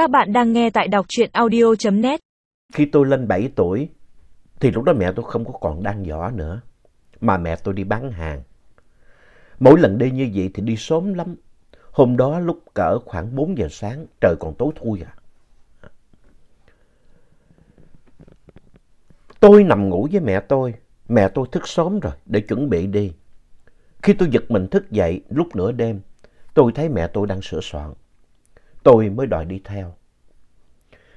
Các bạn đang nghe tại đọc truyện audio.net. Khi tôi lên 7 tuổi, thì lúc đó mẹ tôi không có còn đang võ nữa, mà mẹ tôi đi bán hàng. Mỗi lần đi như vậy thì đi sớm lắm. Hôm đó lúc cỡ khoảng 4 giờ sáng, trời còn tối thui à. Tôi nằm ngủ với mẹ tôi, mẹ tôi thức sớm rồi để chuẩn bị đi. Khi tôi giật mình thức dậy lúc nửa đêm, tôi thấy mẹ tôi đang sửa soạn. Tôi mới đòi đi theo.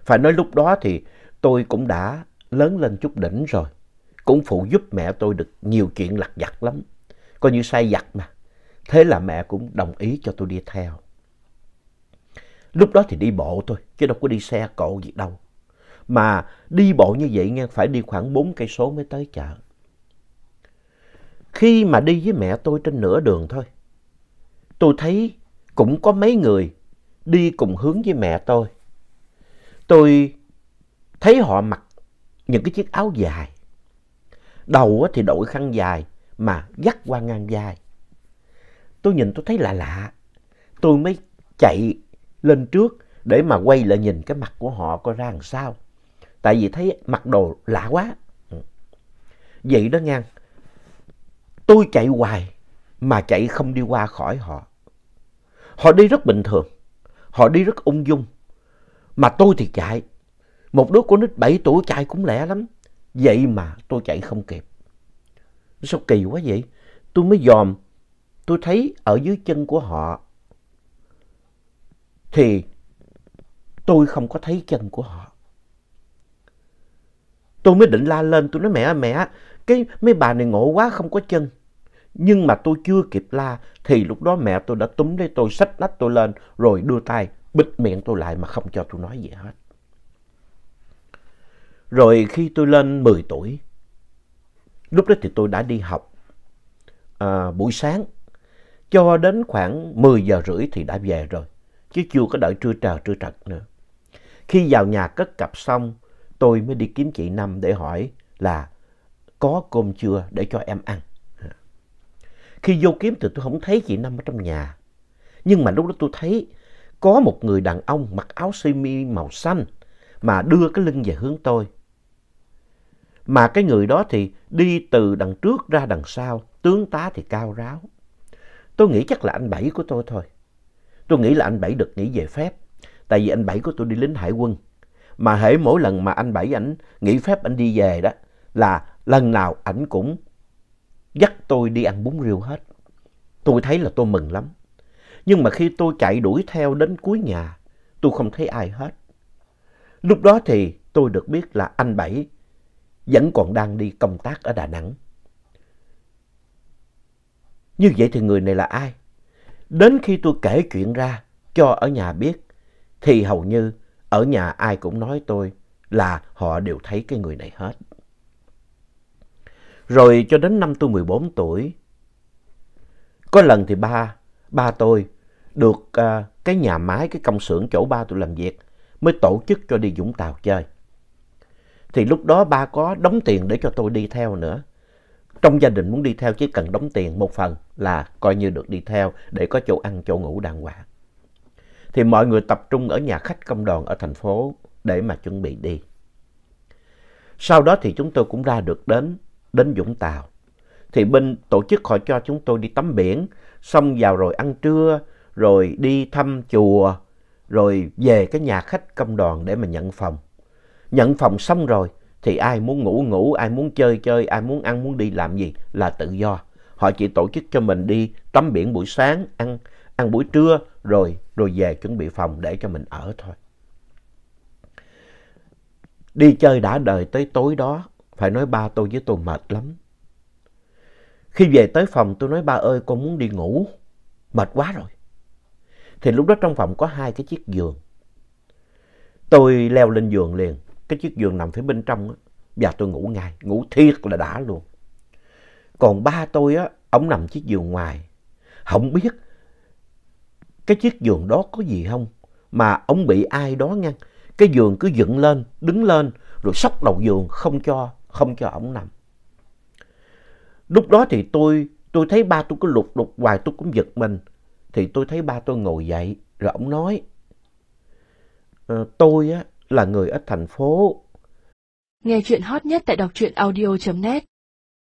Phải nói lúc đó thì tôi cũng đã lớn lên chút đỉnh rồi. Cũng phụ giúp mẹ tôi được nhiều chuyện lặt vặt lắm. Coi như sai vặt mà. Thế là mẹ cũng đồng ý cho tôi đi theo. Lúc đó thì đi bộ thôi, chứ đâu có đi xe cộ gì đâu. Mà đi bộ như vậy nghe phải đi khoảng 4 cây số mới tới chợ. Khi mà đi với mẹ tôi trên nửa đường thôi, tôi thấy cũng có mấy người đi cùng hướng với mẹ tôi. Tôi thấy họ mặc những cái chiếc áo dài. Đầu thì đội khăn dài mà dắt qua ngang vai. Tôi nhìn tôi thấy lạ lạ. Tôi mới chạy lên trước để mà quay lại nhìn cái mặt của họ coi ra làm sao. Tại vì thấy mặc đồ lạ quá. Ừ. Vậy đó ngang. Tôi chạy hoài mà chạy không đi qua khỏi họ. Họ đi rất bình thường. Họ đi rất ung dung. Mà tôi thì chạy. Một đứa con nít 7 tuổi chạy cũng lẹ lắm. Vậy mà tôi chạy không kịp. Sao kỳ quá vậy? Tôi mới dòm. Tôi thấy ở dưới chân của họ. Thì tôi không có thấy chân của họ. Tôi mới định la lên. Tôi nói, mẹ mẹ. Cái mấy bà này ngộ quá, không có chân. Nhưng mà tôi chưa kịp la thì lúc đó mẹ tôi đã túm lấy tôi xách nách tôi lên rồi đưa tay bịt miệng tôi lại mà không cho tôi nói gì hết. Rồi khi tôi lên 10 tuổi, lúc đó thì tôi đã đi học à, buổi sáng cho đến khoảng 10 giờ rưỡi thì đã về rồi chứ chưa có đợi trưa trời trưa trật nữa. Khi vào nhà cất cặp xong tôi mới đi kiếm chị Năm để hỏi là có cơm chưa để cho em ăn. Khi vô kiếm thì tôi không thấy chị Năm ở trong nhà. Nhưng mà lúc đó tôi thấy có một người đàn ông mặc áo sơ mi màu xanh mà đưa cái lưng về hướng tôi. Mà cái người đó thì đi từ đằng trước ra đằng sau, tướng tá thì cao ráo. Tôi nghĩ chắc là anh Bảy của tôi thôi. Tôi nghĩ là anh Bảy được nghỉ về phép. Tại vì anh Bảy của tôi đi lính hải quân. Mà hễ mỗi lần mà anh Bảy ảnh nghỉ phép anh đi về đó là lần nào ảnh cũng dắt tôi đi ăn bún riêu hết. Tôi thấy là tôi mừng lắm. Nhưng mà khi tôi chạy đuổi theo đến cuối nhà, tôi không thấy ai hết. Lúc đó thì tôi được biết là anh Bảy vẫn còn đang đi công tác ở Đà Nẵng. Như vậy thì người này là ai? Đến khi tôi kể chuyện ra cho ở nhà biết, thì hầu như ở nhà ai cũng nói tôi là họ đều thấy cái người này hết. Rồi cho đến năm tôi 14 tuổi, có lần thì ba, ba tôi được uh, cái nhà máy, cái công xưởng chỗ ba tôi làm việc mới tổ chức cho đi Vũng Tàu chơi. Thì lúc đó ba có đóng tiền để cho tôi đi theo nữa. Trong gia đình muốn đi theo chỉ cần đóng tiền một phần là coi như được đi theo để có chỗ ăn, chỗ ngủ đàng hoàng. Thì mọi người tập trung ở nhà khách công đoàn ở thành phố để mà chuẩn bị đi. Sau đó thì chúng tôi cũng ra được đến, đến Vũng Tàu. Thì bên tổ chức họ cho chúng tôi đi tắm biển, xong vào rồi ăn trưa, rồi đi thăm chùa, rồi về cái nhà khách công đoàn để mà nhận phòng. Nhận phòng xong rồi thì ai muốn ngủ ngủ, ai muốn chơi chơi, ai muốn ăn muốn đi làm gì là tự do. Họ chỉ tổ chức cho mình đi tắm biển buổi sáng, ăn ăn buổi trưa rồi rồi về chuẩn bị phòng để cho mình ở thôi. Đi chơi đã đời tới tối đó, phải nói ba tôi với tôi mệt lắm. Khi về tới phòng tôi nói ba ơi con muốn đi ngủ, mệt quá rồi. Thì lúc đó trong phòng có hai cái chiếc giường. Tôi leo lên giường liền, cái chiếc giường nằm phía bên trong á, và tôi ngủ ngay, ngủ thiệt là đã luôn. Còn ba tôi á, ông nằm chiếc giường ngoài, không biết cái chiếc giường đó có gì không, mà ông bị ai đó ngăn. Cái giường cứ dựng lên, đứng lên, rồi sóc đầu giường không cho, không cho ông nằm. Lúc đó thì tôi, tôi thấy ba tôi cứ lục lục hoài tôi cũng giật mình. Thì tôi thấy ba tôi ngồi dậy, rồi ông nói, ờ, tôi á, là người ở thành phố. Nghe chuyện hot nhất tại đọc truyện audio.net